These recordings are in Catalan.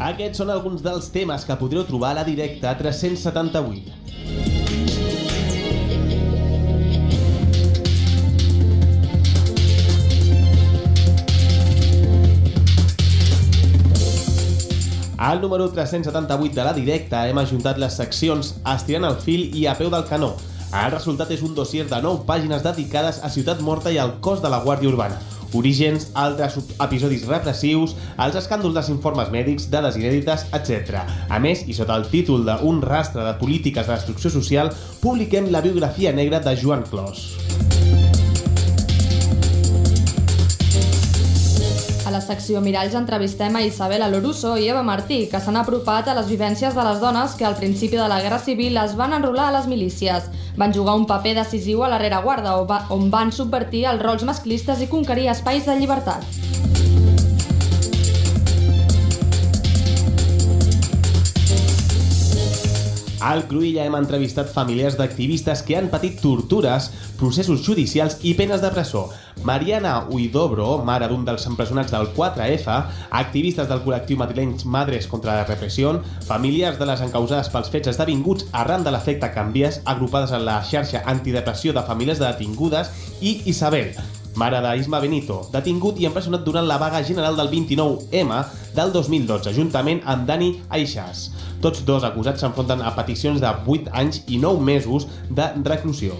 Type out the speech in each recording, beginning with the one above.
Aquests són alguns dels temes que podreu trobar a la directa 378. Al número 378 de la directa hem ajuntat les seccions Estirant el fil i A peu del canó. El resultat és un dossier de 9 pàgines dedicades a Ciutat Morta i al cos de la Guàrdia Urbana. Orígens, altres episodis repressius, els escàndols dels informes mèdics, dades inèdites, etc. A més, i sota el títol de Un rastre de polítiques de destrucció social, publiquem la biografia negra de Joan Clos. Secció Miralls entrevistem a Isabel Aloruso i Eva Martí, que s'han apropat a les vivències de les dones que al principi de la Guerra Civil es van enrolar a les milícies. Van jugar un paper decisiu a la rereguarda, on van subvertir els rols masclistes i conquerir espais de llibertat. Al Cruïlla hem entrevistat familiars d'activistes que han patit tortures, processos judicials i penes de presó. Mariana Huidobro, mare d'un dels empresonats del 4F, activistes del col·lectiu madrileny Madres contra la Repressió, familiars de les encausades pels fets esdevinguts arran de l'efecte Canvies, agrupades en la xarxa antidepressió de famílies de detingudes, i Isabel, mare d'Isma Benito, detingut i empresonat durant la vaga general del 29M del 2012, juntament amb Dani Aixàs. Tots dos acusats s'enfronten a peticions de 8 anys i 9 mesos de reclusió.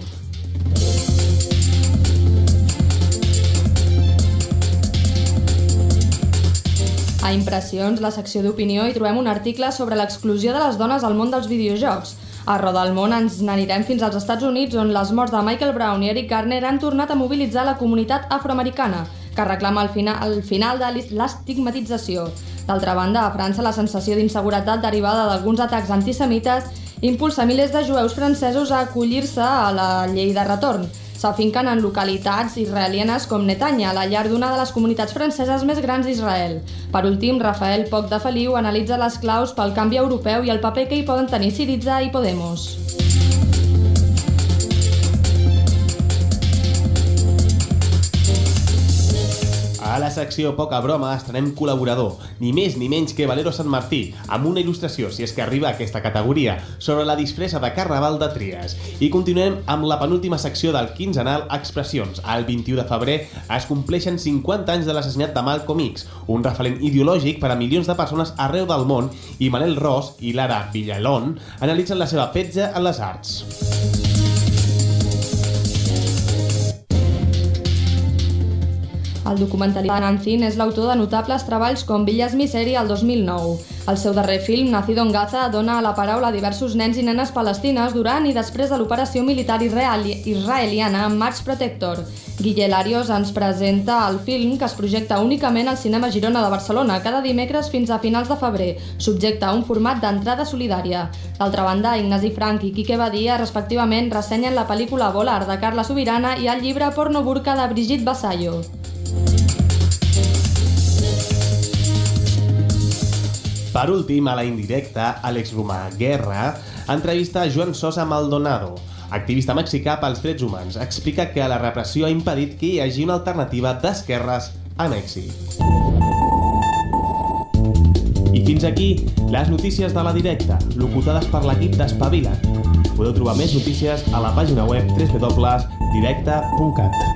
A Impressions, la secció d'opinió, hi trobem un article sobre l'exclusió de les dones al món dels videojocs. A Roda del Món ens n'anirem fins als Estats Units, on les morts de Michael Brown i Eric Garner han tornat a mobilitzar la comunitat afroamericana, que reclama el, fina el final de l'estigmatització. D'altra banda, a França, la sensació d'inseguretat derivada d'alguns atacs antisemites impulsa milers de jueus francesos a acollir-se a la llei de retorn. S'afinquen en localitats israelianes com Netanya, la llar d'una de les comunitats franceses més grans d'Israel. Per últim, Rafael Poc de Feliu analitza les claus pel canvi europeu i el paper que hi poden tenir Siriza i Podemos. A la secció Poca Broma estrenem col·laborador, ni més ni menys que Valero Sant Martí, amb una il·lustració, si és que arriba a aquesta categoria, sobre la disfressa de Carnaval de Tries. I continuem amb la penúltima secció del quinzenal Expressions. El 21 de febrer es compleixen 50 anys de l'assassinat de Malcolm X, un referent ideològic per a milions de persones arreu del món, i Manel Ros i Lara Villalón analitzen la seva petja en les arts. El documentalista Nancin és l'autor de notables treballs com Villas Misery el 2009. El seu darrer film, Nacido en Gaza, dona la paraula a diversos nens i nenes palestines durant i després de l'operació militar israeliana March Protector. Guille Larios ens presenta el film que es projecta únicament al Cinema Girona de Barcelona cada dimecres fins a finals de febrer, subjecte a un format d'entrada solidària. D'altra banda, Ignasi Frank i Quique Badia, respectivament, ressenyen la pel·lícula Volar de Carla Sobirana i el llibre Porno Burca de Brigitte Basallo. Per últim, a la indirecta, Àlex Romà Guerra entrevista a Joan Sosa Maldonado, activista mexicà pels drets humans. Explica que la repressió ha impedit que hi hagi una alternativa d'esquerres a Mèxic. I fins aquí les notícies de la directa, locutades per l'equip d'Espavila't. Podeu trobar més notícies a la pàgina web www.directa.cat.